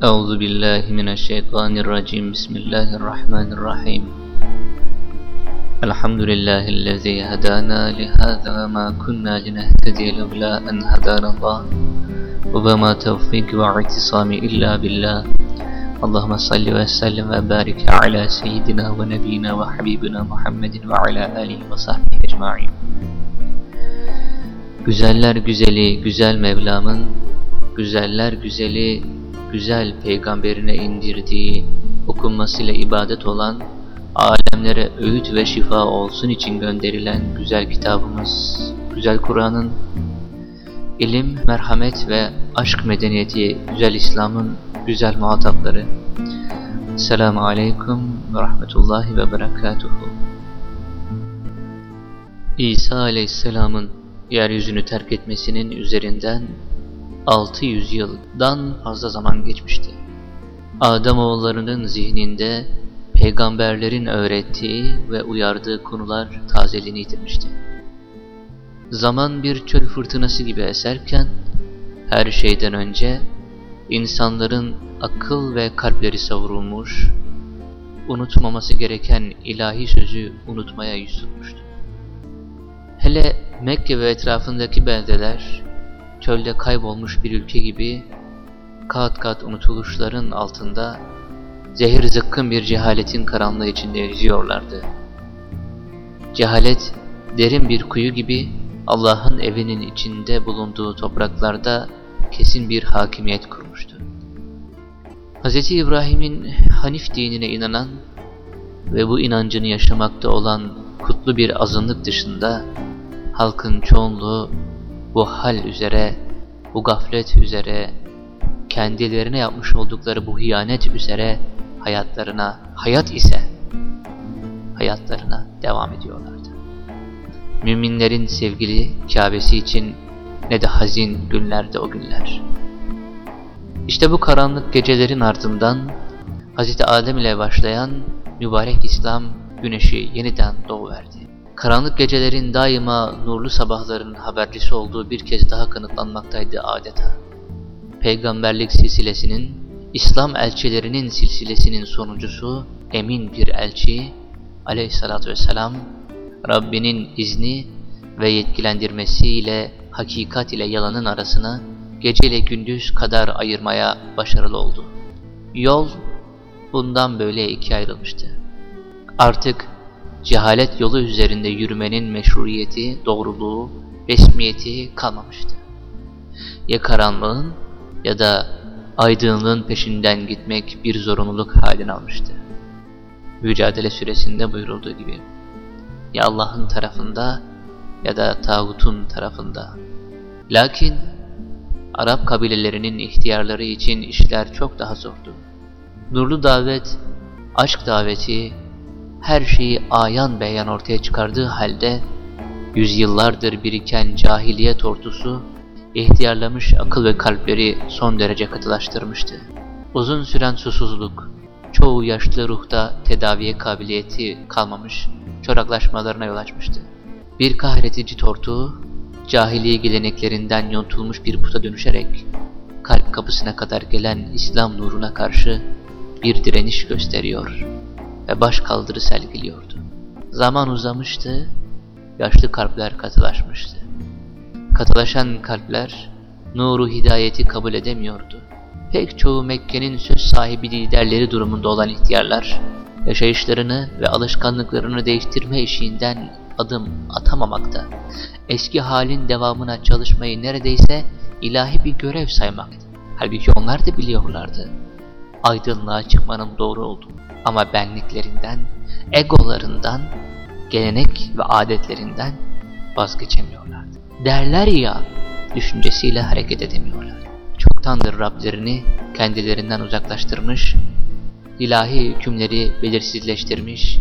أعوذ بالله من الشيطان الرجيم بسم الله الرحمن الرحيم الحمد لله الذي هدانا لهذا وما كنا لنهتدي لولا أن هدانا الله وما توفيق واعتصام إلا بالله اللهم صل وسلم وبارك على سيدنا ونبينا وحبيبنا محمد وعلى آله وصحبه أجمعين Güzeller güzeli güzel Mevlam'ın, güzeller güzeli güzel peygamberine indirdiği okunmasıyla ibadet olan alemlere öğüt ve şifa olsun için gönderilen güzel kitabımız, güzel Kur'an'ın ilim, merhamet ve aşk medeniyeti, güzel İslam'ın güzel muhatapları. Selamun Aleyküm ve Rahmetullahi ve Berekatuhu. İsa Aleyhisselam'ın yeryüzünü terk etmesinin üzerinden 600 yıldan fazla zaman geçmişti. Ademoğullarının zihninde peygamberlerin öğrettiği ve uyardığı konular tazeliğini yitirmişti. Zaman bir çöl fırtınası gibi eserken her şeyden önce insanların akıl ve kalpleri savrulmuş, unutmaması gereken ilahi sözü unutmaya yüz tutmuştu. Hele Mekke ve etrafındaki beldeler çölde kaybolmuş bir ülke gibi kat kat unutuluşların altında zehir zıkkın bir cehaletin karanlığı içinde yüzüyorlardı. Cehalet derin bir kuyu gibi Allah'ın evinin içinde bulunduğu topraklarda kesin bir hakimiyet kurmuştu. Hz. İbrahim'in Hanif dinine inanan ve bu inancını yaşamakta olan kutlu bir azınlık dışında halkın çoğunluğu bu hal üzere, bu gaflet üzere, kendilerine yapmış oldukları bu hiyanet üzere hayatlarına, hayat ise hayatlarına devam ediyorlardı. Müminlerin sevgili Kabe'si için ne de hazin günlerde o günler. İşte bu karanlık gecelerin ardından Hz. Adem ile başlayan mübarek İslam güneşi yeniden doğuverdi. Karanlık gecelerin daima nurlu sabahların habercisi olduğu bir kez daha kanıtlanmaktaydı adeta. Peygamberlik silsilesinin, İslam elçilerinin silsilesinin sonuncusu emin bir elçi aleyhissalatü vesselam Rabbinin izni ve yetkilendirmesiyle hakikat ile yalanın arasını gece ile gündüz kadar ayırmaya başarılı oldu. Yol bundan böyle ikiye ayrılmıştı. Artık cehalet yolu üzerinde yürümenin meşruiyeti, doğruluğu, resmiyeti kalmamıştı. Ya karanlığın ya da aydınlığın peşinden gitmek bir zorunluluk halini almıştı. Mücadele süresinde buyurulduğu gibi. Ya Allah'ın tarafında ya da tağutun tarafında. Lakin Arap kabilelerinin ihtiyarları için işler çok daha zordu. Nurlu davet, aşk daveti, her şeyi ayan beyan ortaya çıkardığı halde yüzyıllardır biriken cahiliye tortusu ihtiyarlamış akıl ve kalpleri son derece katılaştırmıştı. Uzun süren susuzluk, çoğu yaşlı ruhta tedaviye kabiliyeti kalmamış, çoraklaşmalarına yol açmıştı. Bir kahretici tortu, cahiliye geleneklerinden yontulmuş bir puta dönüşerek, kalp kapısına kadar gelen İslam nuruna karşı bir direniş gösteriyor ve baş kaldırı sergiliyordu. Zaman uzamıştı, yaşlı kalpler katılaşmıştı. Katılaşan kalpler nuru hidayeti kabul edemiyordu. Pek çoğu Mekke'nin söz sahibi liderleri durumunda olan ihtiyarlar, yaşayışlarını ve alışkanlıklarını değiştirme eşiğinden adım atamamakta. Eski halin devamına çalışmayı neredeyse ilahi bir görev saymakta. Halbuki onlar da biliyorlardı. Aydınlığa çıkmanın doğru olduğunu. Ama benliklerinden, egolarından, gelenek ve adetlerinden vazgeçemiyorlardı. Derler ya, düşüncesiyle hareket edemiyorlar. Çoktandır Rablerini kendilerinden uzaklaştırmış, ilahi hükümleri belirsizleştirmiş,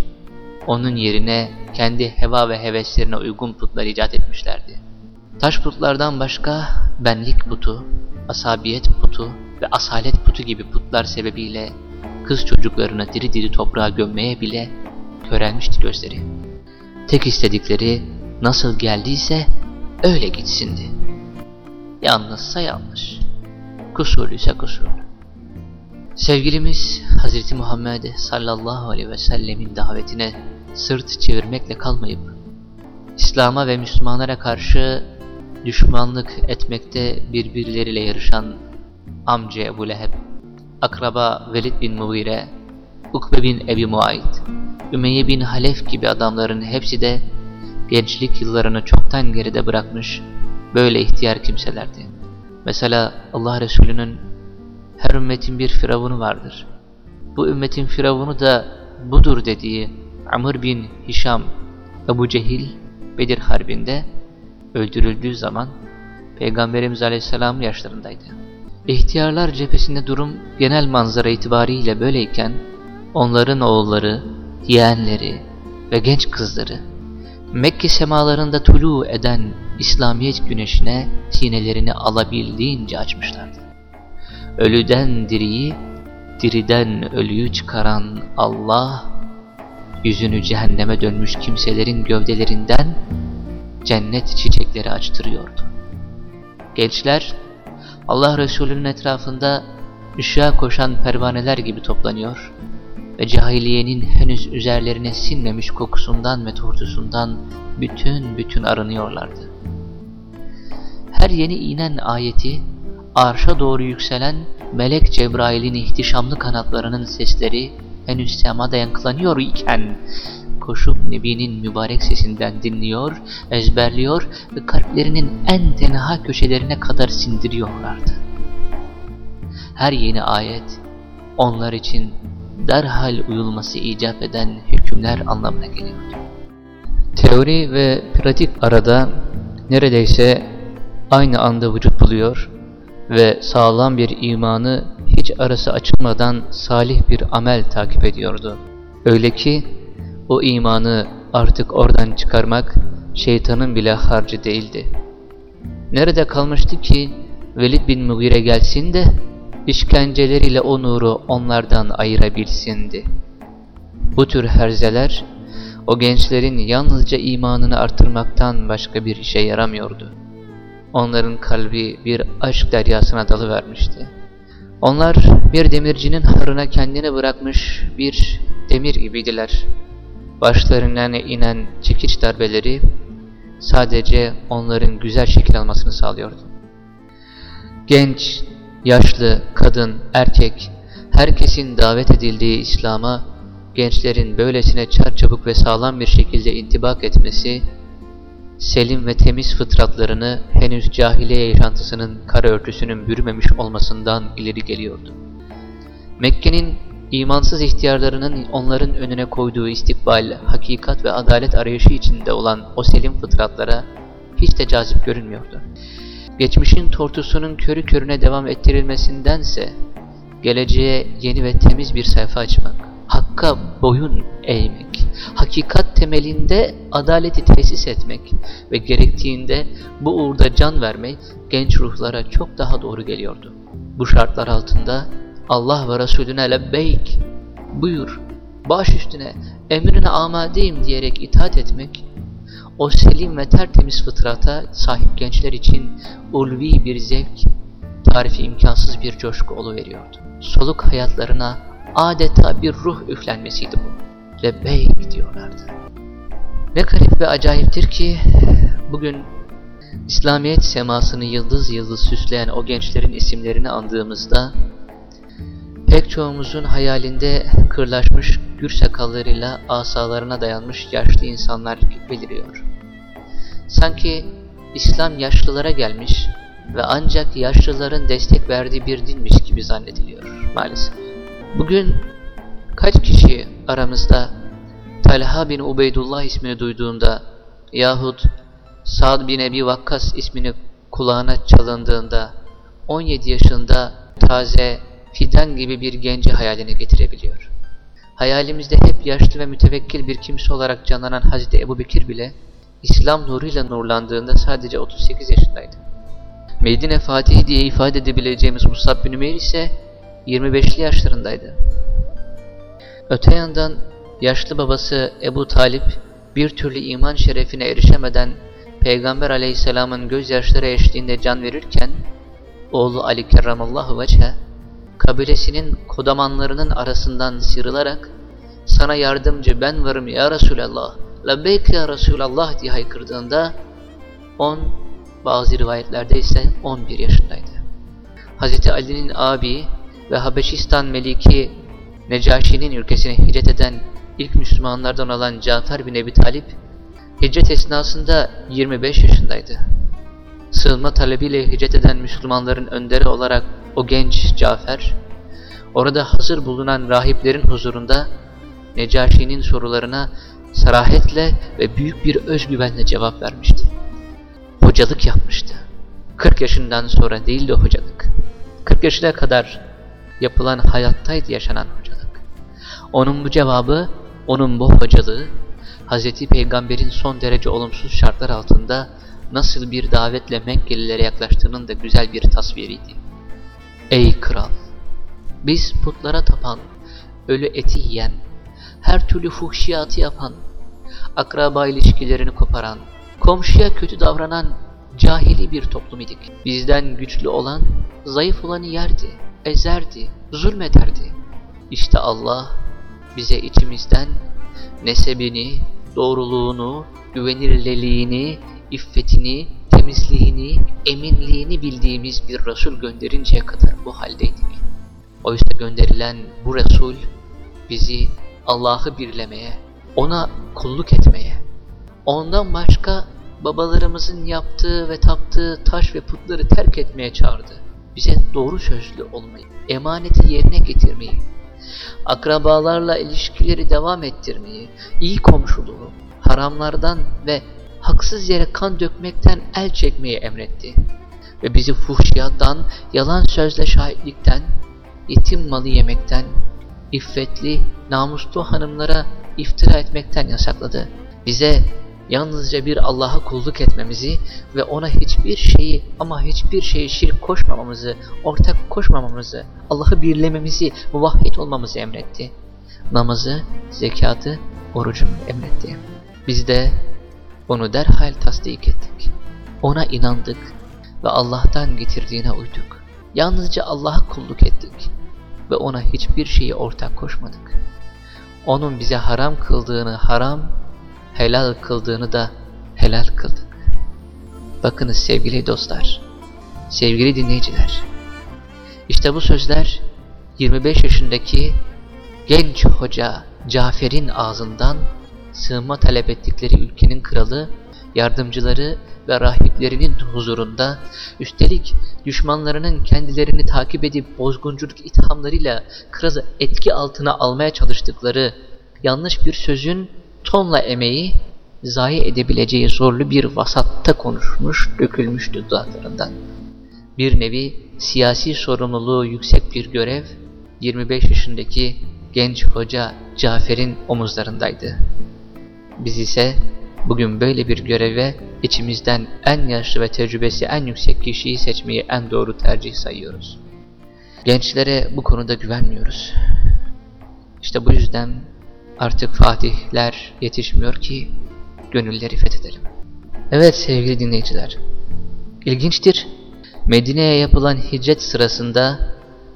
onun yerine kendi heva ve heveslerine uygun putlar icat etmişlerdi. Taş putlardan başka benlik putu, asabiyet putu ve asalet putu gibi putlar sebebiyle kız çocuklarını diri diri toprağa gömmeye bile körelmişti gözleri. Tek istedikleri nasıl geldiyse öyle gitsindi. Yanlışsa yanlış, kusurluysa kusurlu. Sevgilimiz Hz. Muhammed sallallahu aleyhi ve sellemin davetine sırt çevirmekle kalmayıp İslam'a ve Müslümanlara karşı düşmanlık etmekte birbirleriyle yarışan amca Ebu Leheb, akraba Velid bin Mughire, Ukbe bin Ebi Muayt, Ümeyye bin Halef gibi adamların hepsi de gençlik yıllarını çoktan geride bırakmış böyle ihtiyar kimselerdi. Mesela Allah Resulü'nün her ümmetin bir firavunu vardır. Bu ümmetin firavunu da budur dediği Amr bin Hişam Ebu Cehil Bedir Harbi'nde öldürüldüğü zaman Peygamberimiz Aleyhisselam yaşlarındaydı. İhtiyarlar cephesinde durum genel manzara itibariyle böyleyken onların oğulları, yeğenleri ve genç kızları Mekke semalarında tulu eden İslamiyet güneşine sinelerini alabildiğince açmışlardı. Ölüden diriyi, diriden ölüyü çıkaran Allah, yüzünü cehenneme dönmüş kimselerin gövdelerinden cennet çiçekleri açtırıyordu. Gençler, Allah Resulü'nün etrafında ışığa koşan pervaneler gibi toplanıyor ve cahiliyenin henüz üzerlerine sinmemiş kokusundan ve tortusundan bütün bütün arınıyorlardı. Her yeni inen ayeti, arşa doğru yükselen Melek Cebrail'in ihtişamlı kanatlarının sesleri henüz semada yankılanıyor iken, koşup Nebi'nin mübarek sesinden dinliyor, ezberliyor ve kalplerinin en tenha köşelerine kadar sindiriyorlardı. Her yeni ayet onlar için derhal uyulması icap eden hükümler anlamına geliyordu. Teori ve pratik arada neredeyse aynı anda vücut buluyor ve sağlam bir imanı hiç arası açılmadan salih bir amel takip ediyordu. Öyle ki o imanı artık oradan çıkarmak şeytanın bile harcı değildi. Nerede kalmıştı ki Velid bin Mughire gelsin de işkenceleriyle o nuru onlardan ayırabilsindi. Bu tür herzeler o gençlerin yalnızca imanını artırmaktan başka bir işe yaramıyordu. Onların kalbi bir aşk deryasına dalıvermişti. Onlar bir demircinin harına kendini bırakmış bir demir gibiydiler. Başlarından inen çekiç darbeleri sadece onların güzel şekil almasını sağlıyordu. Genç, yaşlı, kadın, erkek, herkesin davet edildiği İslam'a gençlerin böylesine çarçabuk ve sağlam bir şekilde intibak etmesi, selim ve temiz fıtratlarını henüz cahiliye yaşantısının kara örtüsünün bürümemiş olmasından ileri geliyordu. Mekke'nin imansız ihtiyarlarının onların önüne koyduğu istikbal, hakikat ve adalet arayışı içinde olan o selim fıtratlara hiç de cazip görünmüyordu. Geçmişin tortusunun körü körüne devam ettirilmesindense, geleceğe yeni ve temiz bir sayfa açmak, hakka boyun eğmek, hakikat temelinde adaleti tesis etmek ve gerektiğinde bu uğurda can vermek genç ruhlara çok daha doğru geliyordu. Bu şartlar altında Allah ve Resulüne lebbeyk, buyur, baş üstüne, emrine amadeyim diyerek itaat etmek, o selim ve tertemiz fıtrata sahip gençler için ulvi bir zevk, tarifi imkansız bir coşku veriyordu. Soluk hayatlarına adeta bir ruh üflenmesiydi bu. Lebbeyk diyorlardı. Ne garip ve acayiptir ki bugün İslamiyet semasını yıldız yıldız süsleyen o gençlerin isimlerini andığımızda pek çoğumuzun hayalinde kırlaşmış gür sakallarıyla asalarına dayanmış yaşlı insanlar beliriyor. Sanki İslam yaşlılara gelmiş ve ancak yaşlıların destek verdiği bir dinmiş gibi zannediliyor maalesef. Bugün kaç kişi aramızda Talha bin Ubeydullah ismini duyduğunda yahut Sa'd bin Ebi Vakkas ismini kulağına çalındığında 17 yaşında taze fidan gibi bir genci hayaline getirebiliyor. Hayalimizde hep yaşlı ve mütevekkil bir kimse olarak canlanan Hazreti Ebu Bekir bile İslam nuruyla nurlandığında sadece 38 yaşındaydı. Medine Fatihi diye ifade edebileceğimiz Musab bin Ümeyr ise 25'li yaşlarındaydı. Öte yandan yaşlı babası Ebu Talip bir türlü iman şerefine erişemeden Peygamber aleyhisselamın gözyaşları eşliğinde can verirken oğlu Ali kerramallahu veçhe kabilesinin kodamanlarının arasından sıyrılarak sana yardımcı ben varım ya Resulallah, lebbeyk ya Resulallah diye haykırdığında 10, bazı rivayetlerde ise 11 yaşındaydı. Hz. Ali'nin abi ve Habeşistan Meliki Necaşi'nin ülkesine hicret eden ilk Müslümanlardan olan Cafer bin Ebi Talip, hicret esnasında 25 yaşındaydı. Sığınma talebiyle hicret eden Müslümanların önderi olarak o genç Cafer, orada hazır bulunan rahiplerin huzurunda Necaşi'nin sorularına sarahetle ve büyük bir özgüvenle cevap vermişti. Hocalık yapmıştı. 40 yaşından sonra değil de hocalık. 40 yaşına kadar yapılan hayattaydı yaşanan hocalık. Onun bu cevabı, onun bu hocalığı, Hz. Peygamber'in son derece olumsuz şartlar altında nasıl bir davetle Mekkelilere yaklaştığının da güzel bir tasviriydi. Ey kral! Biz putlara tapan, ölü eti yiyen, her türlü fuhşiyatı yapan, akraba ilişkilerini koparan, komşuya kötü davranan cahili bir toplum idik. Bizden güçlü olan, zayıf olanı yerdi, ezerdi, zulmederdi. İşte Allah bize içimizden nesebini, doğruluğunu, güvenirliliğini, iffetini, temizliğini, eminliğini bildiğimiz bir Resul gönderinceye kadar bu haldeydik. Oysa gönderilen bu Resul bizi Allah'ı birlemeye, ona kulluk etmeye, ondan başka babalarımızın yaptığı ve taptığı taş ve putları terk etmeye çağırdı. Bize doğru sözlü olmayı, emaneti yerine getirmeyi, akrabalarla ilişkileri devam ettirmeyi, iyi komşuluğu, haramlardan ve haksız yere kan dökmekten el çekmeyi emretti. Ve bizi fuhşiyattan, yalan sözle şahitlikten, yetim malı yemekten, iffetli, namuslu hanımlara iftira etmekten yasakladı. Bize yalnızca bir Allah'a kulluk etmemizi ve ona hiçbir şeyi ama hiçbir şeyi şirk koşmamamızı, ortak koşmamamızı, Allah'ı birlememizi, muvahhid olmamızı emretti. Namazı, zekatı, orucu emretti. Biz de onu derhal tasdik ettik. Ona inandık ve Allah'tan getirdiğine uyduk. Yalnızca Allah'a kulluk ettik ve ona hiçbir şeyi ortak koşmadık. Onun bize haram kıldığını haram, helal kıldığını da helal kıldık. Bakınız sevgili dostlar, sevgili dinleyiciler. İşte bu sözler 25 yaşındaki genç hoca Cafer'in ağzından sığınma talep ettikleri ülkenin kralı, yardımcıları ve rahiplerinin huzurunda, üstelik düşmanlarının kendilerini takip edip bozgunculuk ithamlarıyla kralı etki altına almaya çalıştıkları yanlış bir sözün tonla emeği zayi edebileceği zorlu bir vasatta konuşmuş, dökülmüştü dudaklarından. Bir nevi siyasi sorumluluğu yüksek bir görev 25 yaşındaki genç hoca Cafer'in omuzlarındaydı. Biz ise bugün böyle bir göreve içimizden en yaşlı ve tecrübesi en yüksek kişiyi seçmeyi en doğru tercih sayıyoruz. Gençlere bu konuda güvenmiyoruz. İşte bu yüzden artık fatihler yetişmiyor ki gönülleri fethedelim. Evet sevgili dinleyiciler, ilginçtir. Medine'ye yapılan hicret sırasında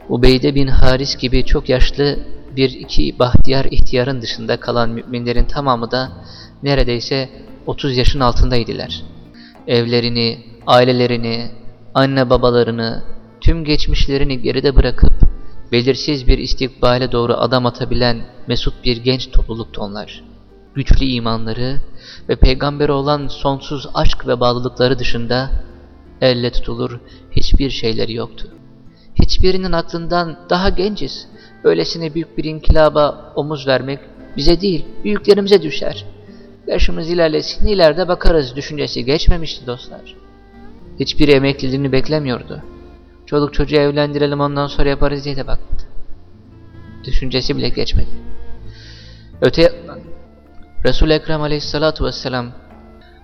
Ubeyde bin Haris gibi çok yaşlı bir iki bahtiyar ihtiyarın dışında kalan müminlerin tamamı da neredeyse 30 yaşın altındaydılar. Evlerini, ailelerini, anne babalarını, tüm geçmişlerini geride bırakıp belirsiz bir istikbale doğru adam atabilen mesut bir genç topluluktu onlar. Güçlü imanları ve peygambere olan sonsuz aşk ve bağlılıkları dışında elle tutulur hiçbir şeyleri yoktu. Hiçbirinin aklından daha genciz, öylesine büyük bir inkılaba omuz vermek bize değil, büyüklerimize düşer. Yaşımız ilerlesin, ileride bakarız düşüncesi geçmemişti dostlar. Hiçbir emekliliğini beklemiyordu. Çoluk çocuğu evlendirelim ondan sonra yaparız diye de bakmadı. Düşüncesi bile geçmedi. Öte yandan Resul-i Ekrem aleyhissalatu vesselam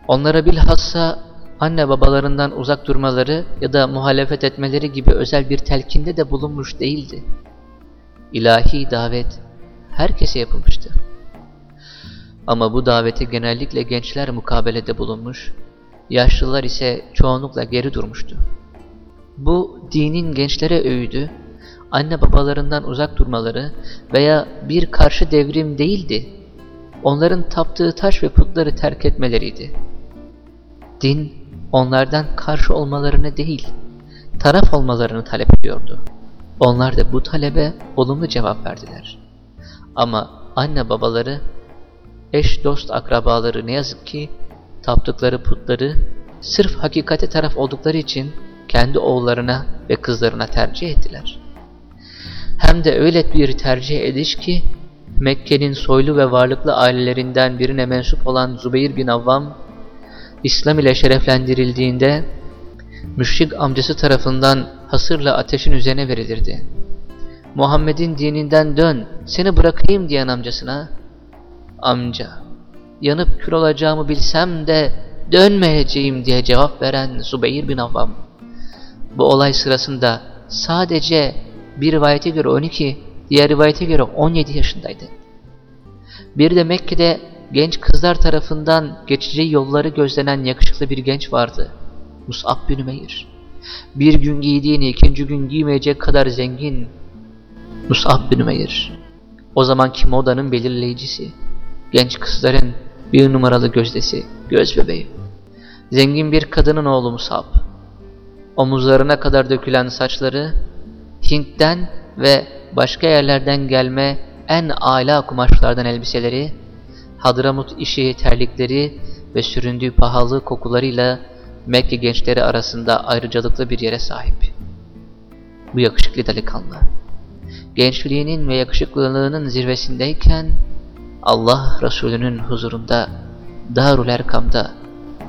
onlara bilhassa anne babalarından uzak durmaları ya da muhalefet etmeleri gibi özel bir telkinde de bulunmuş değildi. İlahi davet herkese yapılmıştı. Ama bu davete genellikle gençler mukabelede bulunmuş, yaşlılar ise çoğunlukla geri durmuştu. Bu dinin gençlere öğüdü, anne babalarından uzak durmaları veya bir karşı devrim değildi. Onların taptığı taş ve putları terk etmeleriydi. Din onlardan karşı olmalarını değil, taraf olmalarını talep ediyordu. Onlar da bu talebe olumlu cevap verdiler. Ama anne babaları, eş dost akrabaları ne yazık ki taptıkları putları sırf hakikate taraf oldukları için kendi oğullarına ve kızlarına tercih ettiler. Hem de öyle bir tercih ediş ki Mekke'nin soylu ve varlıklı ailelerinden birine mensup olan Zubeyir bin Avvam İslam ile şereflendirildiğinde müşrik amcası tarafından hasırla ateşin üzerine verilirdi. Muhammed'in dininden dön, seni bırakayım diyen amcasına, amca, yanıp kül olacağımı bilsem de dönmeyeceğim diye cevap veren Zubeyir bin Avvam. Bu olay sırasında sadece bir rivayete göre 12, diğer rivayete göre 17 yaşındaydı. Bir de Mekke'de genç kızlar tarafından geçeceği yolları gözlenen yakışıklı bir genç vardı. Mus'ab bin Ümeyr. Bir gün giydiğini ikinci gün giymeyecek kadar zengin Mus'ab bin Ümeyr. O zamanki modanın belirleyicisi. Genç kızların bir numaralı gözdesi, göz bebeği. Zengin bir kadının oğlu Mus'ab. Omuzlarına kadar dökülen saçları Hint'ten ve başka yerlerden gelme en âlâ kumaşlardan elbiseleri, Hadramut işi terlikleri ve süründüğü pahalı kokularıyla Mekke gençleri arasında ayrıcalıklı bir yere sahip. Bu yakışıklı delikanlı. Gençliğinin ve yakışıklılığının zirvesindeyken Allah Resulü'nün huzurunda Darul Erkam'da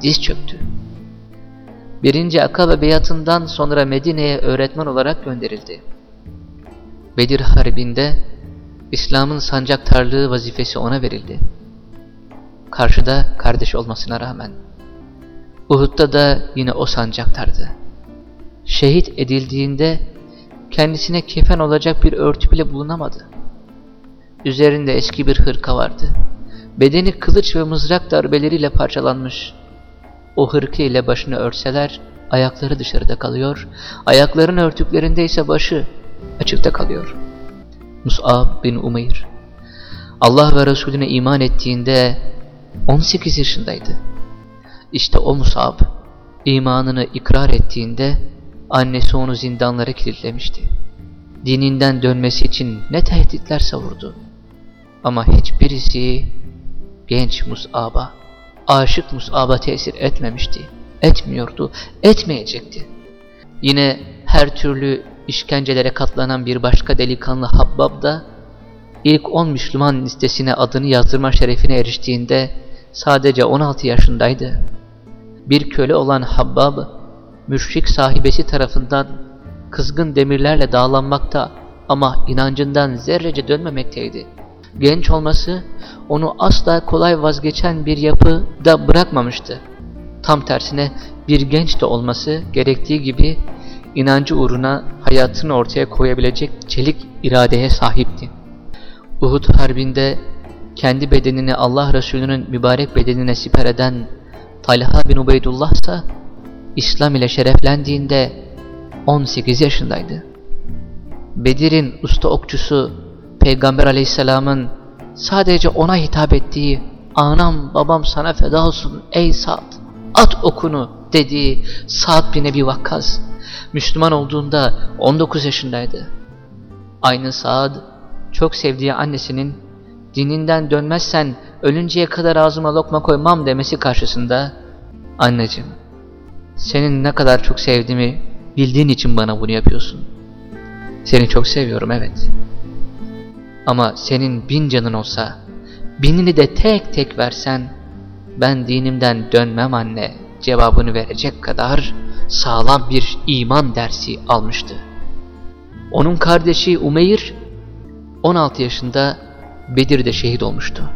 diz çöktü. Birinci Akabe beyatından sonra Medine'ye öğretmen olarak gönderildi. Bedir Harbi'nde İslam'ın sancaktarlığı vazifesi ona verildi. Karşıda kardeş olmasına rağmen. Uhud'da da yine o sancaktardı. Şehit edildiğinde kendisine kefen olacak bir örtü bile bulunamadı. Üzerinde eski bir hırka vardı. Bedeni kılıç ve mızrak darbeleriyle parçalanmış. O hırkı ile başını örseler ayakları dışarıda kalıyor, ayakların örtüklerinde ise başı açıkta kalıyor. Mus'ab bin Umeyr Allah ve Resulüne iman ettiğinde 18 yaşındaydı. İşte o Mus'ab imanını ikrar ettiğinde annesi onu zindanlara kilitlemişti. Dininden dönmesi için ne tehditler savurdu. Ama hiçbirisi genç Mus'ab'a, aşık Mus'ab'a tesir etmemişti. Etmiyordu, etmeyecekti. Yine her türlü işkencelere katlanan bir başka delikanlı Habbab da ilk 10 Müslüman listesine adını yazdırma şerefine eriştiğinde sadece 16 yaşındaydı. Bir köle olan Habbab, müşrik sahibesi tarafından kızgın demirlerle dağlanmakta ama inancından zerrece dönmemekteydi. Genç olması onu asla kolay vazgeçen bir yapı da bırakmamıştı. Tam tersine bir genç de olması gerektiği gibi inancı uğruna hayatını ortaya koyabilecek çelik iradeye sahipti. Uhud Harbi'nde kendi bedenini Allah Resulü'nün mübarek bedenine siper eden Talha bin Ubeydullah ise İslam ile şereflendiğinde 18 yaşındaydı. Bedir'in usta okçusu Peygamber aleyhisselamın sadece ona hitap ettiği anam babam sana feda olsun ey Sa'd at okunu dediği Sa'd bin Ebi Vakkas Müslüman olduğunda 19 yaşındaydı. Aynı Sa'd çok sevdiği annesinin dininden dönmezsen ölünceye kadar ağzıma lokma koymam demesi karşısında anneciğim senin ne kadar çok sevdiğimi bildiğin için bana bunu yapıyorsun. Seni çok seviyorum evet. Ama senin bin canın olsa binini de tek tek versen ben dinimden dönmem anne cevabını verecek kadar sağlam bir iman dersi almıştı. Onun kardeşi Umeyr 16 yaşında Bedir'de şehit olmuştu.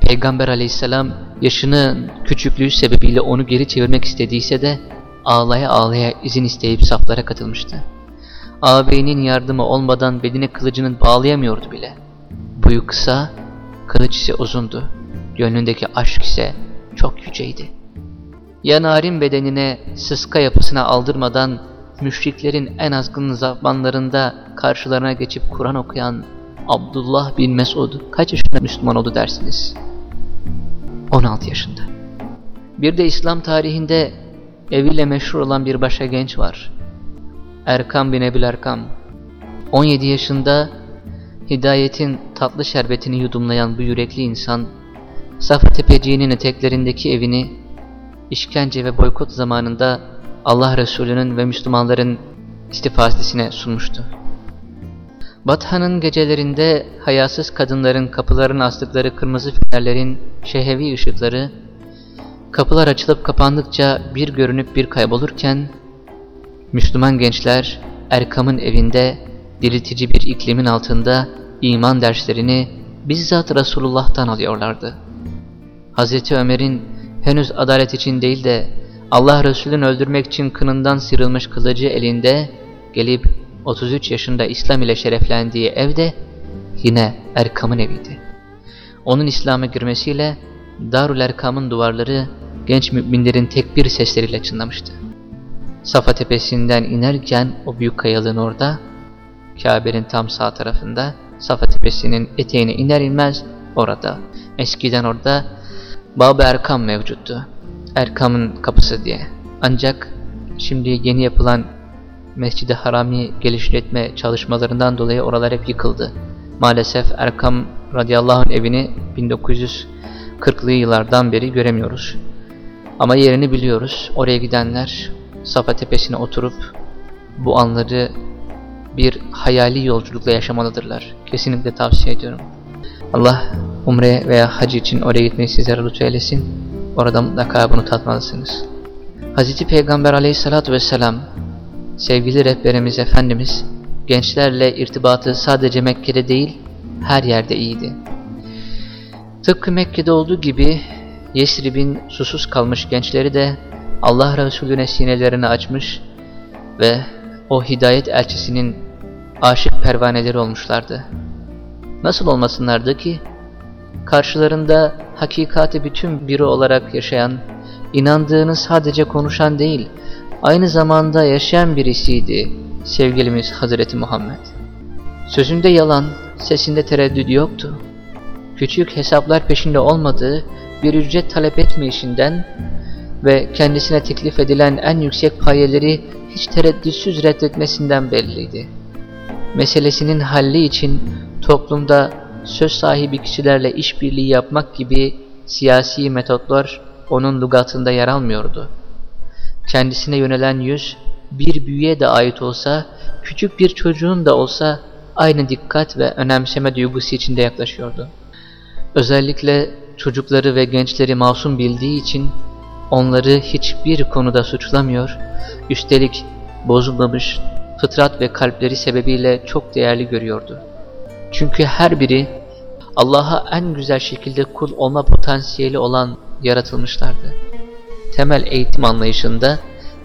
Peygamber aleyhisselam yaşının küçüklüğü sebebiyle onu geri çevirmek istediyse de ağlaya ağlaya izin isteyip saflara katılmıştı. Ağabeyinin yardımı olmadan bedine kılıcının bağlayamıyordu bile. Boyu kısa, kılıç ise uzundu. Gönlündeki aşk ise çok yüceydi. Ya narin bedenine sıska yapısına aldırmadan müşriklerin en azgın zamanlarında karşılarına geçip Kur'an okuyan Abdullah bin Mesud kaç yaşında Müslüman oldu dersiniz? 16 yaşında. Bir de İslam tarihinde eviyle meşhur olan bir başka genç var. Erkam bin Ebil Erkam. 17 yaşında hidayetin tatlı şerbetini yudumlayan bu yürekli insan, Safa Tepeciğinin eteklerindeki evini işkence ve boykot zamanında Allah Resulü'nün ve Müslümanların istifadesine sunmuştu. Bathan'ın gecelerinde hayasız kadınların kapılarına astıkları kırmızı fenerlerin şehevi ışıkları, kapılar açılıp kapandıkça bir görünüp bir kaybolurken, Müslüman gençler Erkam'ın evinde diriltici bir iklimin altında iman derslerini bizzat Resulullah'tan alıyorlardı. Hazreti Ömer'in henüz adalet için değil de Allah Resulü'nü öldürmek için kınından sıyrılmış kılıcı elinde gelip 33 yaşında İslam ile şereflendiği evde yine Erkam'ın eviydi. Onun İslam'a girmesiyle Darül Erkam'ın duvarları genç müminlerin tekbir sesleriyle çınlamıştı. Safa tepesinden inerken o büyük kayalığın orada, Kabe'nin tam sağ tarafında, Safa tepesinin eteğine iner inmez orada. Eskiden orada Bab-ı Erkam mevcuttu. Erkam'ın kapısı diye. Ancak şimdi yeni yapılan Mescid-i Harami geliştirme çalışmalarından dolayı oralar hep yıkıldı. Maalesef Erkam radıyallahu anh evini 1940'lı yıllardan beri göremiyoruz. Ama yerini biliyoruz. Oraya gidenler Safa tepesine oturup bu anları bir hayali yolculukla yaşamalıdırlar. Kesinlikle tavsiye ediyorum. Allah umre veya hac için oraya gitmeyi sizlere lütfü eylesin. Orada mutlaka bunu tatmalısınız. Hz. Peygamber aleyhissalatü vesselam, sevgili rehberimiz Efendimiz, gençlerle irtibatı sadece Mekke'de değil, her yerde iyiydi. Tıpkı Mekke'de olduğu gibi Yesrib'in susuz kalmış gençleri de Allah Resulüne sinelerini açmış ve o hidayet elçisinin aşık pervaneleri olmuşlardı. Nasıl olmasınlardı ki? Karşılarında hakikati bütün biri olarak yaşayan, inandığını sadece konuşan değil, aynı zamanda yaşayan birisiydi sevgilimiz Hazreti Muhammed. Sözünde yalan, sesinde tereddüt yoktu. Küçük hesaplar peşinde olmadığı, bir ücret talep etmeyişinden ve kendisine teklif edilen en yüksek payeleri hiç tereddütsüz reddetmesinden belliydi. Meselesinin halli için toplumda söz sahibi kişilerle işbirliği yapmak gibi siyasi metotlar onun lugatında yer almıyordu. Kendisine yönelen yüz bir büyüye de ait olsa, küçük bir çocuğun da olsa aynı dikkat ve önemseme duygusu içinde yaklaşıyordu. Özellikle çocukları ve gençleri masum bildiği için onları hiçbir konuda suçlamıyor, üstelik bozulmamış fıtrat ve kalpleri sebebiyle çok değerli görüyordu. Çünkü her biri Allah'a en güzel şekilde kul olma potansiyeli olan yaratılmışlardı. Temel eğitim anlayışında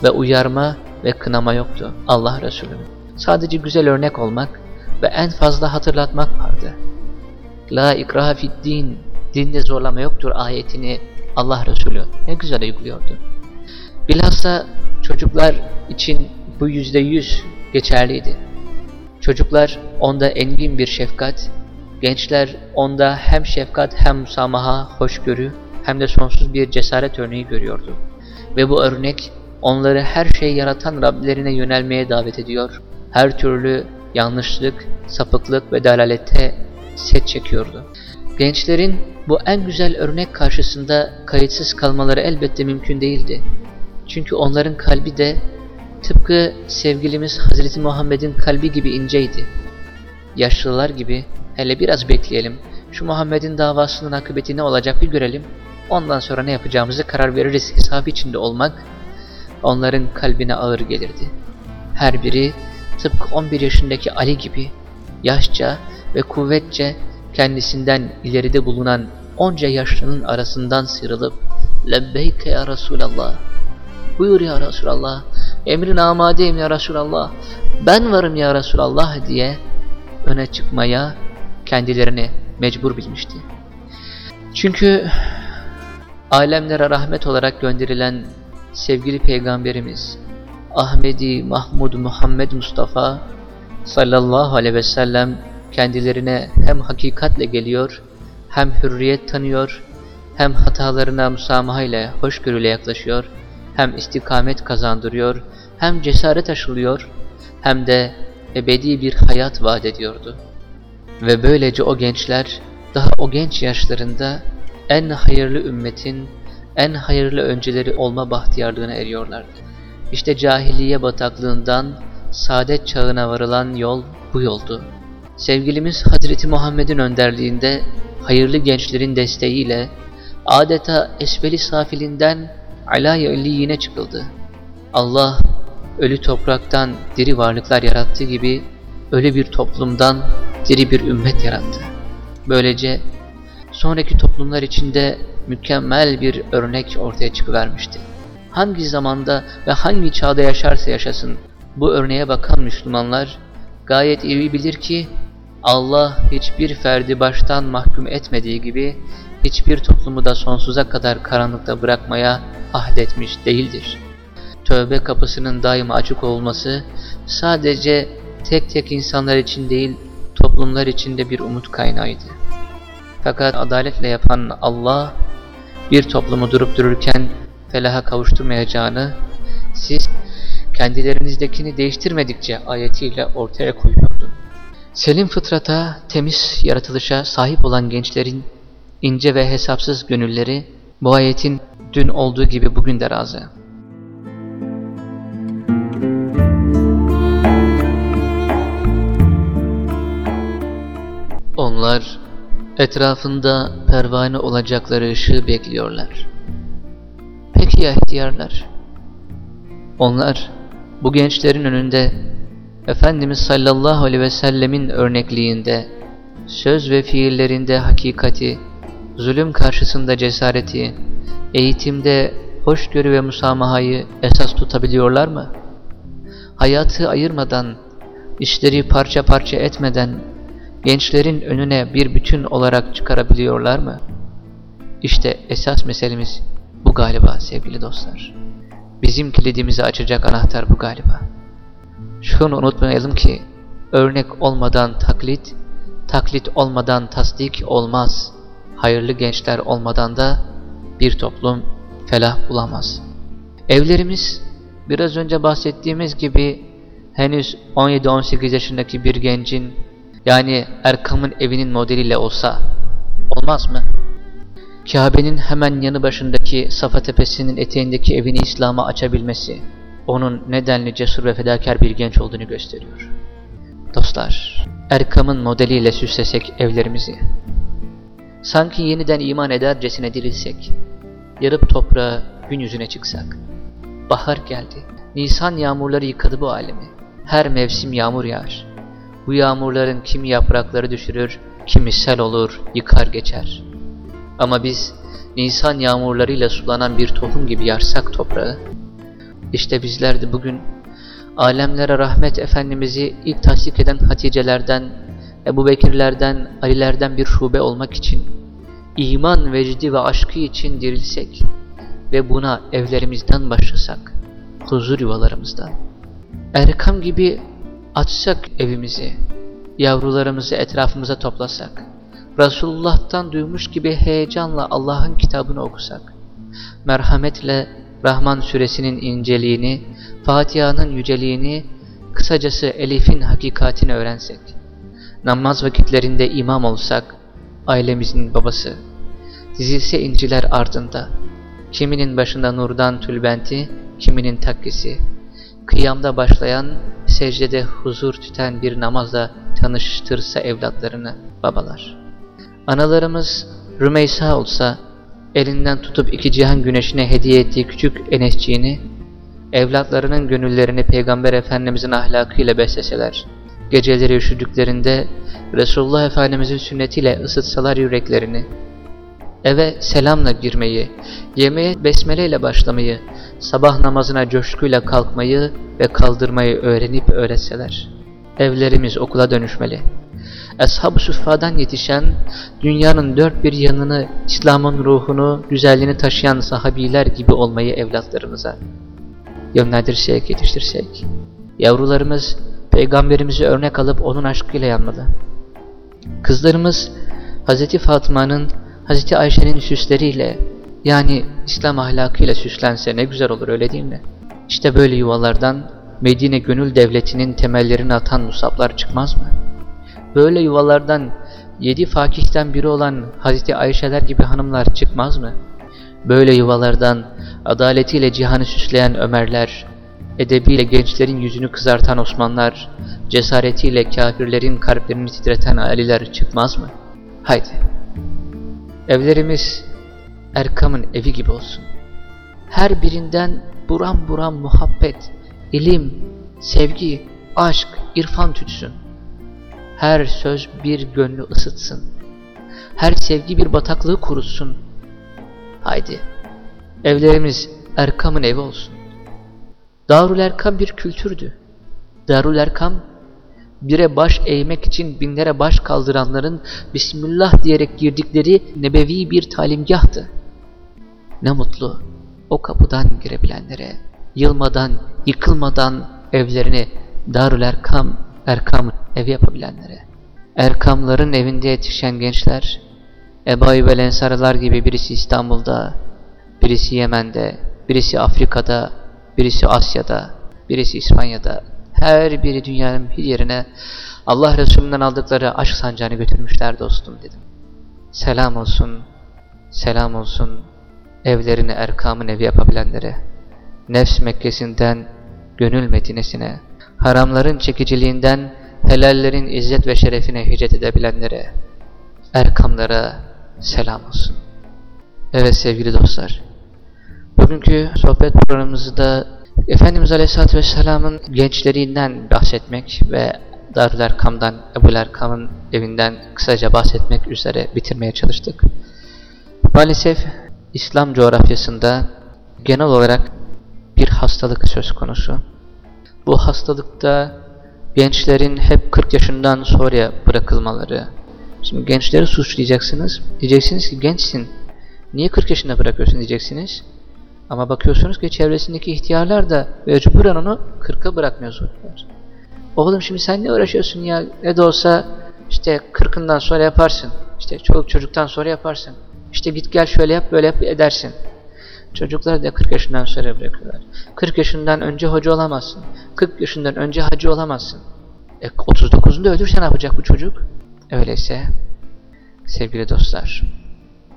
ve uyarma ve kınama yoktu Allah Resulü. Sadece güzel örnek olmak ve en fazla hatırlatmak vardı. La ikraha fid din, dinde zorlama yoktur ayetini Allah Resulü ne güzel uyguluyordu. Bilhassa çocuklar için bu yüzde yüz geçerliydi. Çocuklar onda engin bir şefkat, gençler onda hem şefkat hem musamaha, hoşgörü hem de sonsuz bir cesaret örneği görüyordu. Ve bu örnek onları her şeyi yaratan Rablerine yönelmeye davet ediyor. Her türlü yanlışlık, sapıklık ve dalalette set çekiyordu. Gençlerin bu en güzel örnek karşısında kayıtsız kalmaları elbette mümkün değildi. Çünkü onların kalbi de tıpkı sevgilimiz Hazreti Muhammed'in kalbi gibi inceydi. Yaşlılar gibi hele biraz bekleyelim, şu Muhammed'in davasının akıbeti ne olacak bir görelim, ondan sonra ne yapacağımızı karar veririz hesabı içinde olmak onların kalbine ağır gelirdi. Her biri tıpkı 11 yaşındaki Ali gibi yaşça ve kuvvetçe kendisinden ileride bulunan onca yaşlının arasından sıyrılıp Lebbeyke ya Resulallah. Buyur ya Resulallah. Emrin amadeyim ya Resulallah. Ben varım ya Resulallah. diye öne çıkmaya kendilerini mecbur bilmişti. Çünkü alemlere rahmet olarak gönderilen sevgili peygamberimiz Ahmedi Mahmud Muhammed Mustafa sallallahu aleyhi ve sellem kendilerine hem hakikatle geliyor, hem hürriyet tanıyor, hem hatalarına musamaha ile hoşgörüyle yaklaşıyor, hem istikamet kazandırıyor, hem cesaret aşılıyor, hem de ebedi bir hayat vaat ediyordu. Ve böylece o gençler daha o genç yaşlarında en hayırlı ümmetin, en hayırlı önceleri olma bahtiyarlığına eriyorlardı. İşte cahiliye bataklığından saadet çağına varılan yol bu yoldu. Sevgilimiz Hazreti Muhammed'in önderliğinde hayırlı gençlerin desteğiyle adeta esveli safilinden alay yine çıkıldı. Allah ölü topraktan diri varlıklar yarattığı gibi ölü bir toplumdan diri bir ümmet yarattı. Böylece sonraki toplumlar içinde mükemmel bir örnek ortaya çıkıvermişti. Hangi zamanda ve hangi çağda yaşarsa yaşasın bu örneğe bakan Müslümanlar gayet iyi bilir ki Allah hiçbir ferdi baştan mahkum etmediği gibi hiçbir toplumu da sonsuza kadar karanlıkta bırakmaya ahdetmiş değildir. Tövbe kapısının daima açık olması sadece tek tek insanlar için değil toplumlar için de bir umut kaynağıydı. Fakat adaletle yapan Allah bir toplumu durup dururken felaha kavuşturmayacağını siz kendilerinizdekini değiştirmedikçe ayetiyle ortaya koyuyordu. Selim fıtrata, temiz yaratılışa sahip olan gençlerin ince ve hesapsız gönülleri bu ayetin dün olduğu gibi bugün de razı. Etrafında pervane olacakları ışığı bekliyorlar. Peki ya ihtiyarlar? Onlar bu gençlerin önünde Efendimiz sallallahu aleyhi ve sellemin örnekliğinde, söz ve fiillerinde hakikati, zulüm karşısında cesareti, eğitimde hoşgörü ve musamahayı esas tutabiliyorlar mı? Hayatı ayırmadan, işleri parça parça etmeden, gençlerin önüne bir bütün olarak çıkarabiliyorlar mı? İşte esas meselemiz bu galiba sevgili dostlar. Bizim kilidimizi açacak anahtar bu galiba. Şunu unutmayalım ki örnek olmadan taklit, taklit olmadan tasdik olmaz. Hayırlı gençler olmadan da bir toplum felah bulamaz. Evlerimiz biraz önce bahsettiğimiz gibi henüz 17-18 yaşındaki bir gencin yani Erkam'ın evinin modeliyle olsa olmaz mı? Kabe'nin hemen yanı başındaki Safa Tepesi'nin eteğindeki evini İslam'a açabilmesi onun nedenli cesur ve fedakar bir genç olduğunu gösteriyor. Dostlar, Erkam'ın modeliyle süslesek evlerimizi, sanki yeniden iman edercesine dirilsek, yarıp toprağa gün yüzüne çıksak, bahar geldi, Nisan yağmurları yıkadı bu alemi, her mevsim yağmur yağar, bu yağmurların kimi yaprakları düşürür, kimi sel olur, yıkar geçer. Ama biz Nisan yağmurlarıyla sulanan bir tohum gibi yarsak toprağı, işte bizler de bugün alemlere rahmet Efendimiz'i ilk tasdik eden Haticelerden, Ebu Bekirlerden, Alilerden bir şube olmak için, iman vecdi ve aşkı için dirilsek ve buna evlerimizden başlasak, huzur yuvalarımızdan. Erkam gibi açsak evimizi, yavrularımızı etrafımıza toplasak, Resulullah'tan duymuş gibi heyecanla Allah'ın kitabını okusak, merhametle Rahman suresinin inceliğini, Fatiha'nın yüceliğini, kısacası Elif'in hakikatini öğrensek, namaz vakitlerinde imam olsak, ailemizin babası, dizilse inciler ardında, kiminin başında nurdan tülbenti, kiminin takkisi, kıyamda başlayan, secdede huzur tüten bir namazla tanıştırsa evlatlarını babalar. Analarımız Rümeysa olsa, elinden tutup iki cihan güneşine hediye ettiği küçük Enesciğini, evlatlarının gönüllerini Peygamber Efendimizin ahlakıyla besleseler, geceleri üşüdüklerinde Resulullah Efendimizin sünnetiyle ısıtsalar yüreklerini, eve selamla girmeyi, yemeğe besmeleyle başlamayı, sabah namazına coşkuyla kalkmayı ve kaldırmayı öğrenip öğretseler, evlerimiz okula dönüşmeli. Ashab-ı Suffa'dan yetişen, dünyanın dört bir yanını, İslam'ın ruhunu, güzelliğini taşıyan sahabiler gibi olmayı evlatlarımıza, yönlendirsek, yetiştirsek. Yavrularımız peygamberimizi örnek alıp onun aşkıyla yanmalı. Kızlarımız Hz. Fatıma'nın, Hz. Ayşe'nin süsleriyle yani İslam ahlakıyla süslense ne güzel olur öyle değil mi? İşte böyle yuvalardan Medine Gönül Devleti'nin temellerini atan musablar çıkmaz mı? Böyle yuvalardan yedi fakihten biri olan Hazreti Ayşeler gibi hanımlar çıkmaz mı? Böyle yuvalardan adaletiyle cihanı süsleyen Ömerler, edebiyle gençlerin yüzünü kızartan Osmanlar, cesaretiyle kafirlerin kalplerini titreten Aliler çıkmaz mı? Haydi. Evlerimiz Erkam'ın evi gibi olsun. Her birinden buram buram muhabbet, ilim, sevgi, aşk, irfan tütsün. Her söz bir gönlü ısıtsın. Her sevgi bir bataklığı kurutsun. Haydi, evlerimiz Erkam'ın evi olsun. Darül Erkam bir kültürdü. Darül Erkam, bire baş eğmek için binlere baş kaldıranların Bismillah diyerek girdikleri nebevi bir talimgahtı. Ne mutlu o kapıdan girebilenlere, yılmadan, yıkılmadan evlerini Darül Erkam, Erkam evi yapabilenlere. Erkamların evinde yetişen gençler, Ebu Eyyub Ensarlar gibi birisi İstanbul'da, birisi Yemen'de, birisi Afrika'da, birisi Asya'da, birisi İspanya'da, her biri dünyanın bir yerine Allah Resulü'nden aldıkları aşk sancağını götürmüşler dostum dedim. Selam olsun, selam olsun evlerini Erkam'ın evi yapabilenlere, nefs Mekke'sinden gönül Medine'sine, haramların çekiciliğinden helallerin izzet ve şerefine hicret edebilenlere, Erkamlara selam olsun. Evet sevgili dostlar, bugünkü sohbet programımızda Efendimiz Aleyhisselatü Vesselam'ın gençlerinden bahsetmek ve Darül Erkam'dan, Ebu Erkam'ın evinden kısaca bahsetmek üzere bitirmeye çalıştık. Maalesef İslam coğrafyasında genel olarak bir hastalık söz konusu. Bu hastalıkta gençlerin hep 40 yaşından sonra bırakılmaları. Şimdi gençleri suçlayacaksınız. Diyeceksiniz ki gençsin. Niye 40 yaşında bırakıyorsun diyeceksiniz. Ama bakıyorsunuz ki çevresindeki ihtiyarlar da mecburen onu 40'a bırakmıyor zorluyorlar. Oğlum şimdi sen ne uğraşıyorsun ya? Ne de olsa işte 40'ından sonra yaparsın. İşte çoluk çocuktan sonra yaparsın. İşte git gel şöyle yap böyle yap edersin. Çocuklar da 40 yaşından sonra bırakıyorlar. 40 yaşından önce hoca olamazsın. 40 yaşından önce hacı olamazsın. E, 39'unda ölürse ne yapacak bu çocuk? Öyleyse sevgili dostlar,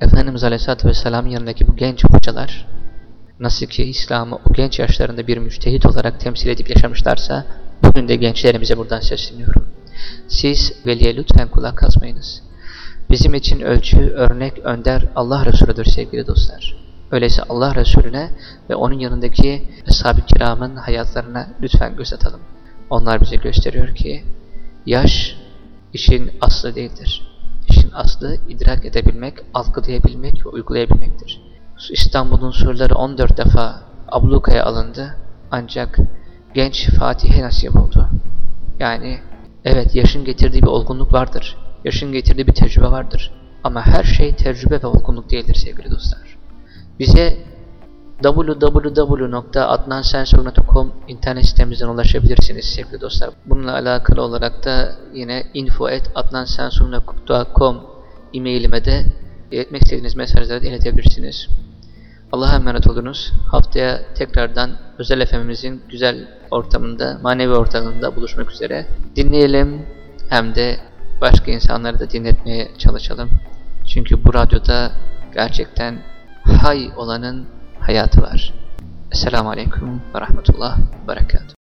Efendimiz Aleyhisselatü Vesselam'ın yanındaki bu genç hocalar nasıl ki İslam'ı o genç yaşlarında bir müştehit olarak temsil edip yaşamışlarsa bugün de gençlerimize buradan sesleniyorum. Siz veliye lütfen kulak asmayınız. Bizim için ölçü, örnek, önder Allah Resulüdür sevgili dostlar. Öyleyse Allah Resulüne ve onun yanındaki Ashab-ı Kiram'ın hayatlarına lütfen göz atalım. Onlar bize gösteriyor ki yaş işin aslı değildir. İşin aslı idrak edebilmek, algılayabilmek ve uygulayabilmektir. İstanbul'un surları 14 defa ablukaya alındı ancak genç Fatih'e nasip oldu. Yani evet yaşın getirdiği bir olgunluk vardır. Yaşın getirdiği bir tecrübe vardır. Ama her şey tecrübe ve olgunluk değildir sevgili dostlar. Bize www.adnansensor.com internet sitemizden ulaşabilirsiniz sevgili dostlar. Bununla alakalı olarak da yine info.adnansensor.com e-mailime de iletmek istediğiniz mesajları iletebilirsiniz. Allah'a emanet olunuz. Haftaya tekrardan Özel Efemimizin güzel ortamında, manevi ortamında buluşmak üzere. Dinleyelim hem de başka insanları da dinletmeye çalışalım. Çünkü bu radyoda gerçekten hay olanın hayatı var. Esselamu Aleyküm ve Rahmetullah ve Berekatuhu.